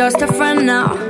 Just a friend now.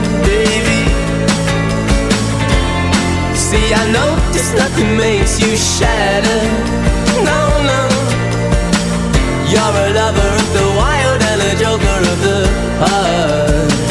See, I notice nothing makes you shatter. No, no. You're a lover of the wild and a joker of the heart.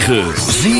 Z.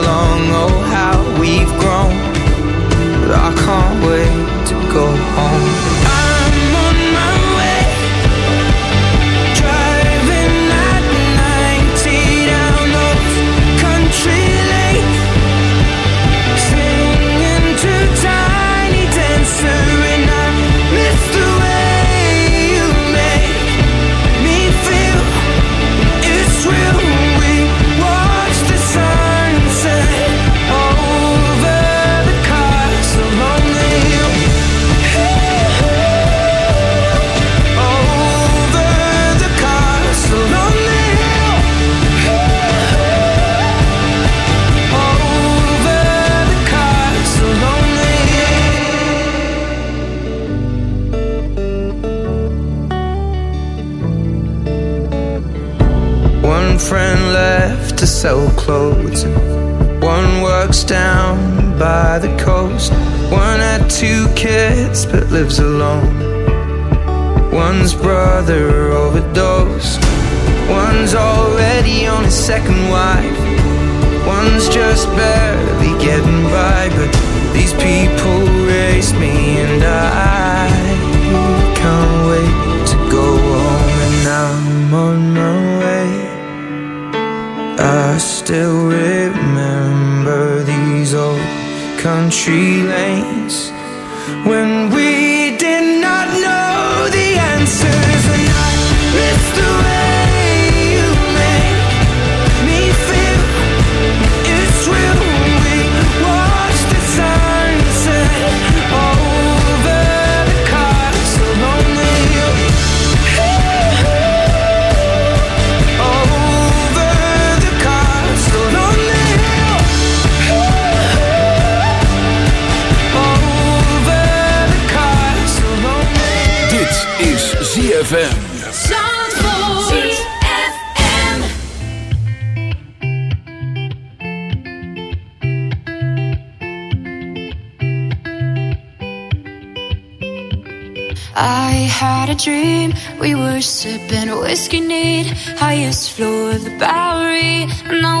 highest floor of the Bowery. And I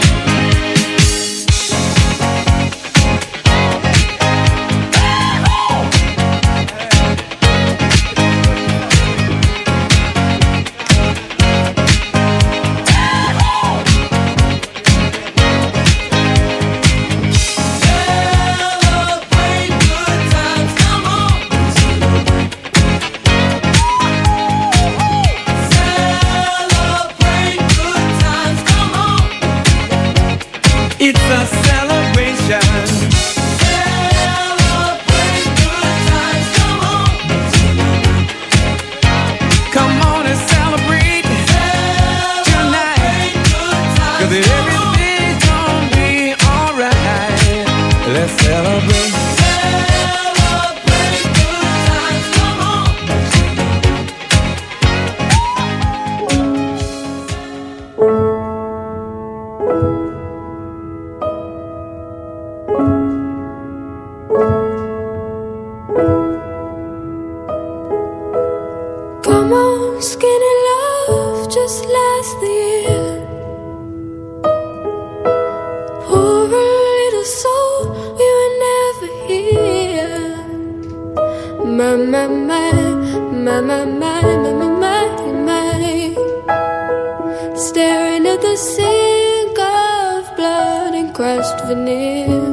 Skinny love just the year. Poor little soul, we were never here. My, my, my, my, my, my, my, my, my. Staring at the sink of blood and crushed veneer.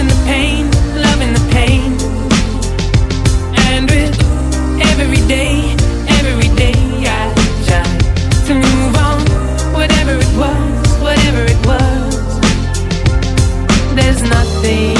loving the pain, loving the pain. And with every day, every day I try to move on, whatever it was, whatever it was. There's nothing.